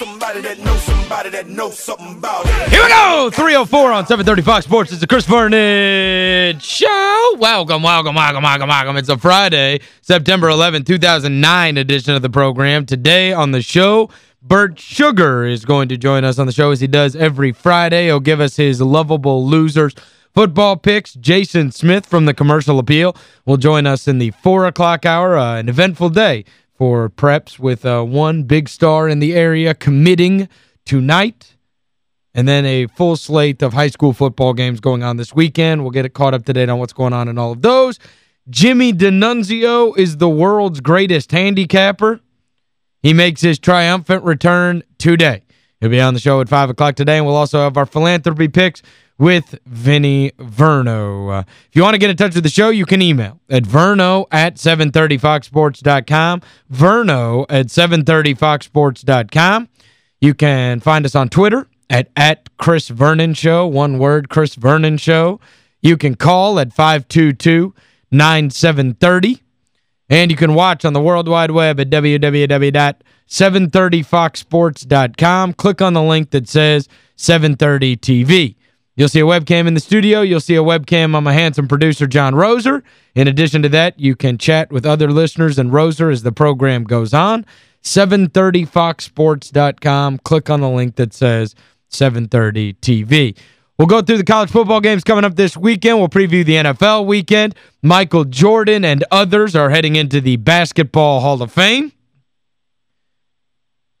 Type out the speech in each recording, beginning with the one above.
Somebody that knows somebody that knows something about it. Here we go! 304 on 730 Fox Sports. It's the Chris Vernon Show. Welcome, welcome, welcome, welcome, welcome. It's a Friday, September 11, 2009 edition of the program. Today on the show, Bert Sugar is going to join us on the show as he does every Friday. He'll give us his lovable losers football picks. Jason Smith from the Commercial Appeal will join us in the 4 o'clock hour. Uh, an eventful day for preps with uh, one big star in the area committing tonight. And then a full slate of high school football games going on this weekend. We'll get it caught up to date on what's going on in all of those. Jimmy D'Annunzio is the world's greatest handicapper. He makes his triumphant return today. He'll be on the show at 5 o'clock today, and we'll also have our philanthropy picks with Vinny Verno. Uh, if you want to get in touch with the show, you can email at verno at 730foxsports.com, verno at 730foxsports.com. You can find us on Twitter at, at Chris Vernon Show, one word, Chris Vernon Show. You can call at 522-9730. And you can watch on the World Wide Web at www.730foxsports.com. Click on the link that says 730 TV. You'll see a webcam in the studio. You'll see a webcam on my handsome producer, John Roser. In addition to that, you can chat with other listeners and Roser as the program goes on. 730foxsports.com. Click on the link that says 730 TV. We'll go through the college football games coming up this weekend. We'll preview the NFL weekend. Michael Jordan and others are heading into the Basketball Hall of Fame.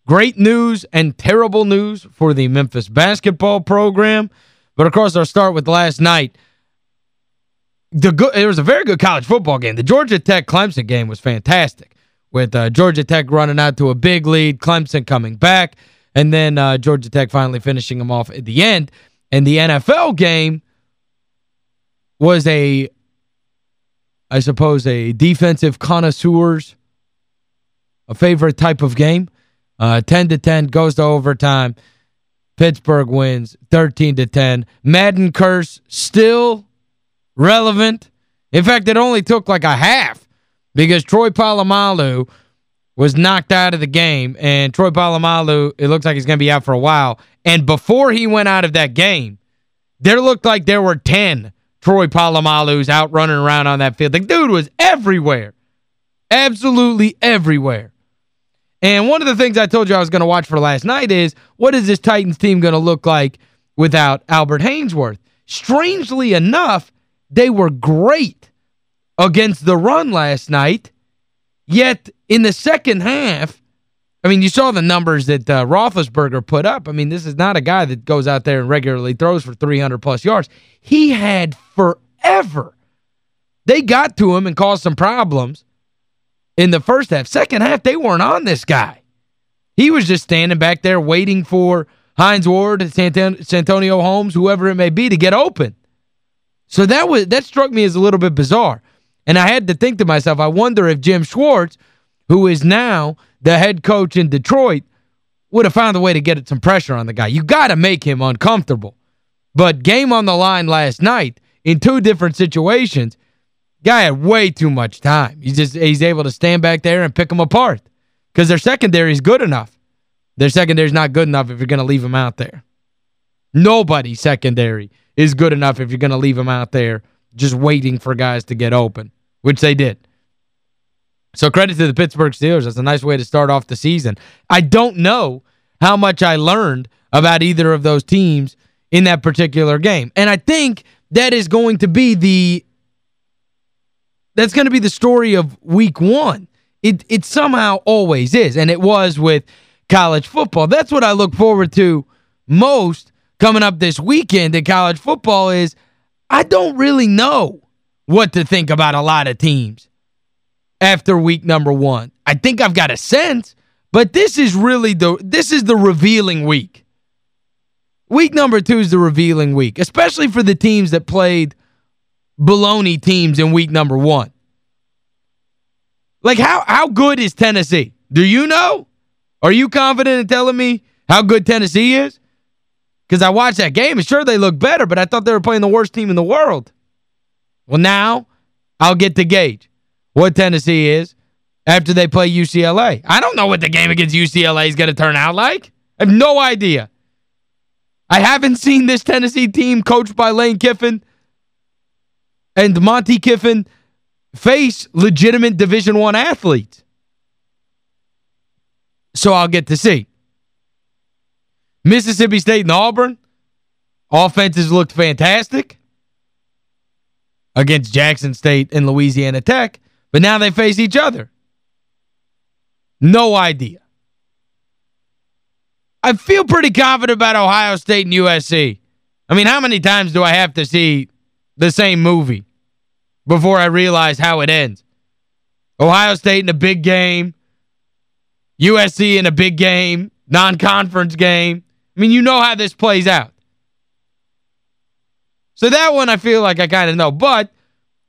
Great news and terrible news for the Memphis basketball program. But, of course, I'll start with last night. The good, It was a very good college football game. The Georgia Tech-Clemson game was fantastic, with uh, Georgia Tech running out to a big lead, Clemson coming back, and then uh, Georgia Tech finally finishing them off at the end. And the NFL game was a, I suppose, a defensive connoisseurs, a favorite type of game. Uh, 10 to 10 goes to overtime. Pittsburgh wins 13 to 10. Madden curse still relevant. In fact, it only took like a half because Troy Polamalu was knocked out of the game and Troy Polamalu, it looks like he's going to be out for a while. And before he went out of that game, there looked like there were 10 Troy Polamalus out running around on that field. The dude was everywhere. Absolutely everywhere. And one of the things I told you I was going to watch for last night is what is this Titans team going to look like without Albert Haynesworth? Strangely enough, they were great against the run last night, yet in the second half, I mean, you saw the numbers that uh, Roethlisberger put up. I mean, this is not a guy that goes out there and regularly throws for 300-plus yards. He had forever. They got to him and caused some problems in the first half. Second half, they weren't on this guy. He was just standing back there waiting for Hines Ward, Santonio Holmes, whoever it may be, to get open. So that was that struck me as a little bit bizarre. And I had to think to myself, I wonder if Jim Schwartz, who is now the head coach in Detroit, would have found a way to get some pressure on the guy. You got to make him uncomfortable. But game on the line last night in two different situations, Guy had way too much time. He's just he's able to stand back there and pick them apart because their secondary is good enough. Their secondary is not good enough if you're going to leave them out there. Nobody secondary is good enough if you're going to leave them out there just waiting for guys to get open, which they did. So credit to the Pittsburgh Steelers. That's a nice way to start off the season. I don't know how much I learned about either of those teams in that particular game. And I think that is going to be the that's going to be the story of week one. It it somehow always is, and it was with college football. That's what I look forward to most coming up this weekend in college football is I don't really know what to think about a lot of teams after week number one. I think I've got a sense, but this is really the this is the revealing week. Week number two is the revealing week, especially for the teams that played baloney teams in week number one. Like, how, how good is Tennessee? Do you know? Are you confident in telling me how good Tennessee is? Because I watched that game, and sure, they look better, but I thought they were playing the worst team in the world. Well, now I'll get to gauge what Tennessee is after they play UCLA. I don't know what the game against UCLA is going to turn out like. I have no idea. I haven't seen this Tennessee team coached by Lane Kiffin and Monte Kiffin face legitimate Division One athletes. So I'll get to see. Mississippi State and Auburn, offenses looked fantastic against Jackson State and Louisiana Tech, but now they face each other. No idea. I feel pretty confident about Ohio State and USC. I mean, how many times do I have to see the same movie before I realize how it ends? Ohio State in a big game, USC in a big game, non-conference game. I mean, you know how this plays out. So that one I feel like I kind of know. But,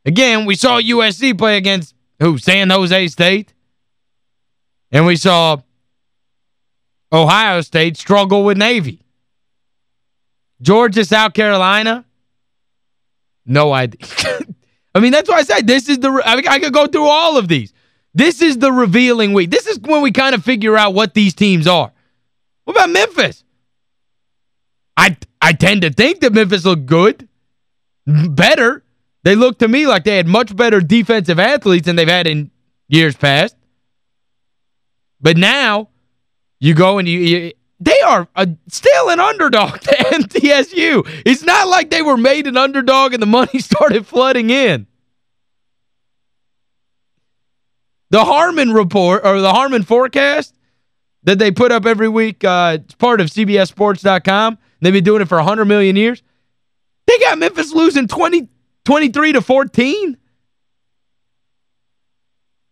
again, we saw USC play against, who, San Jose State? And we saw Ohio State struggle with Navy. Georgia, South Carolina, no idea. I mean, that's why I said this is the I, mean, I could go through all of these. This is the revealing week. This is when we kind of figure out what these teams are. What about Memphis? I I tend to think that Memphis looked good. Better. They look to me like they had much better defensive athletes than they've had in years past. But now, you go and you, you they are a, still an underdog to MTSU. It's not like they were made an underdog and the money started flooding in. The Harmon report, or the Harmon forecast that they put up every week, uh, it's part of CBSSports.com. They've been doing it for 100 million years. They got Memphis losing 20, 23 to 14.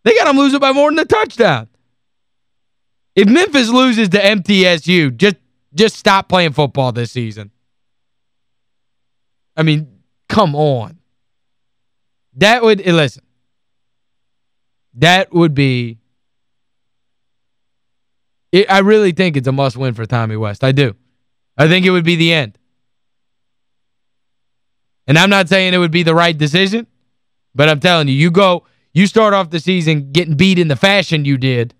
They got them losing by more than a touchdown. If Memphis loses to MTSU, just just stop playing football this season. I mean, come on. That would, eh, listen, that would be, it, I really think it's a must-win for Tommy West. I do. I think it would be the end. And I'm not saying it would be the right decision, but I'm telling you, you go, you start off the season getting beat in the fashion you did,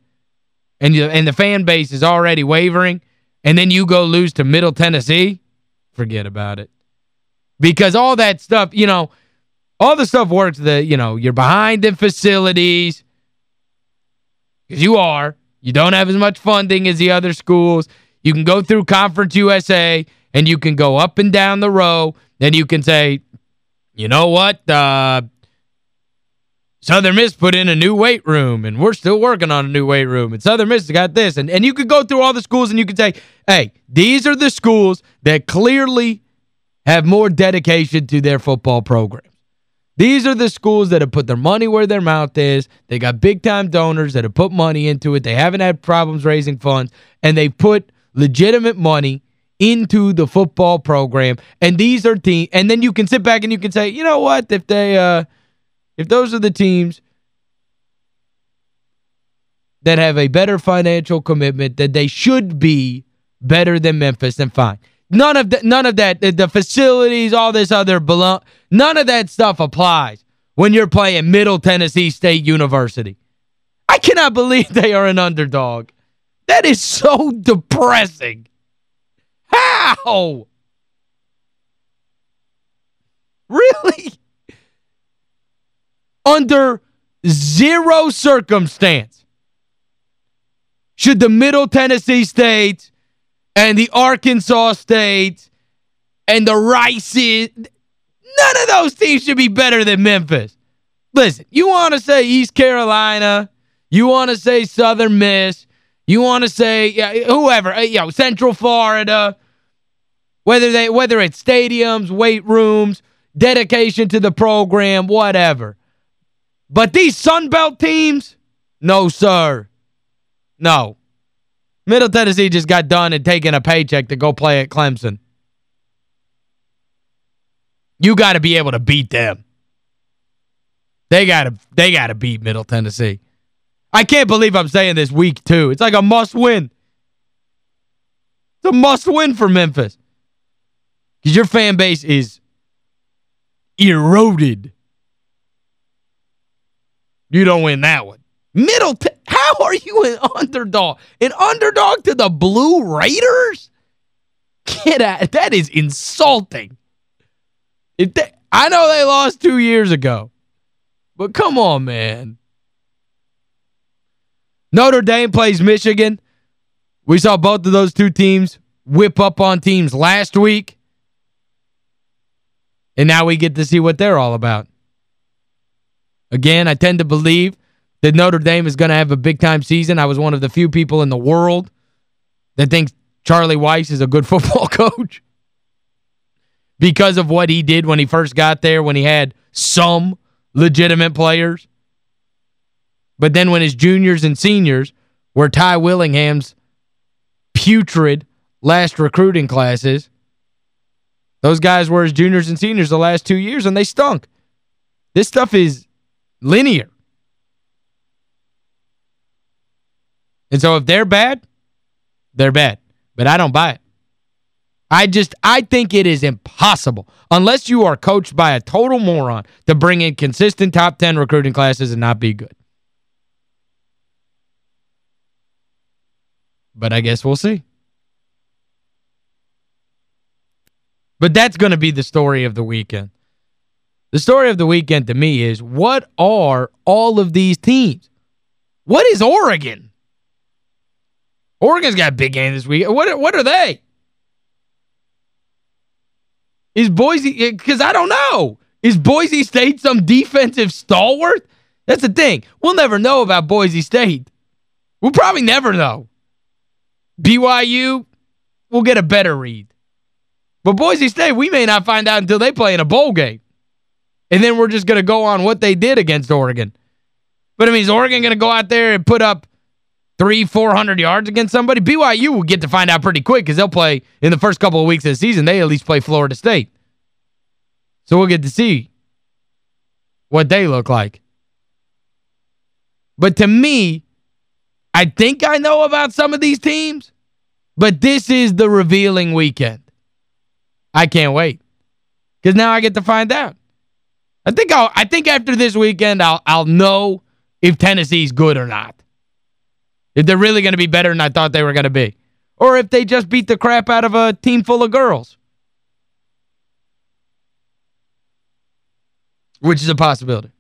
and you, and the fan base is already wavering, and then you go lose to Middle Tennessee, forget about it. Because all that stuff, you know, all the stuff works that, you know, you're behind in facilities. Because you are. You don't have as much funding as the other schools. You can go through Conference USA, and you can go up and down the row. Then you can say, you know what, uh, Southern Miss put in a new weight room, and we're still working on a new weight room, and Southern Miss got this. And, and you could go through all the schools, and you could say, hey, these are the schools that clearly have more dedication to their football programs. These are the schools that have put their money where their mouth is. They got big-time donors that have put money into it. They haven't had problems raising funds, and they put legitimate money into the football program. And these are teams, and then you can sit back and you can say, you know what, if they... uh if those are the teams that have a better financial commitment, that they should be better than Memphis, then fine. None of that, none of that, the, the facilities, all this other belong, none of that stuff applies when you're playing Middle Tennessee State University. I cannot believe they are an underdog. That is so depressing. How? Really? Under zero circumstance should the Middle Tennessee State and the Arkansas State and the Rices, none of those teams should be better than Memphis. Listen, you want to say East Carolina, you want to say Southern Miss, you want to say yeah, whoever, uh, you know, Central Florida, whether they whether it's stadiums, weight rooms, dedication to the program, whatever. But these Sun Belt teams, no, sir. No. Middle Tennessee just got done and taken a paycheck to go play at Clemson. You got to be able to beat them. They got to they got to beat Middle Tennessee. I can't believe I'm saying this week two. It's like a must win. It's a must win for Memphis. Because your fan base is eroded. You don't win that one. Middle, how are you an underdog? An underdog to the Blue Raiders? Get out. That is insulting. If they, I know they lost two years ago. But come on, man. Notre Dame plays Michigan. We saw both of those two teams whip up on teams last week. And now we get to see what they're all about. Again, I tend to believe that Notre Dame is going to have a big-time season. I was one of the few people in the world that thinks Charlie Weis is a good football coach because of what he did when he first got there, when he had some legitimate players. But then when his juniors and seniors were Ty Willingham's putrid last recruiting classes, those guys were his juniors and seniors the last two years, and they stunk. This stuff is linear. And so if they're bad, they're bad. But I don't buy it. I just, I think it is impossible, unless you are coached by a total moron, to bring in consistent top 10 recruiting classes and not be good. But I guess we'll see. But that's going to be the story of the weekend. The story of the weekend to me is, what are all of these teams? What is Oregon? Oregon's got a big game this week. What, what are they? Is Boise, eh, because I don't know. Is Boise State some defensive stalwart? That's the thing. We'll never know about Boise State. We'll probably never know. BYU, we'll get a better read. But Boise State, we may not find out until they play in a bowl game. And then we're just going to go on what they did against Oregon. But, I mean, is Oregon going to go out there and put up three, 400 yards against somebody? BYU will get to find out pretty quick because they'll play in the first couple of weeks of the season. They at least play Florida State. So we'll get to see what they look like. But to me, I think I know about some of these teams, but this is the revealing weekend. I can't wait. Because now I get to find out. I think I'll I think after this weekend I'll I'll know if Tennessee's good or not. If they're really going to be better than I thought they were going to be. Or if they just beat the crap out of a team full of girls. Which is a possibility.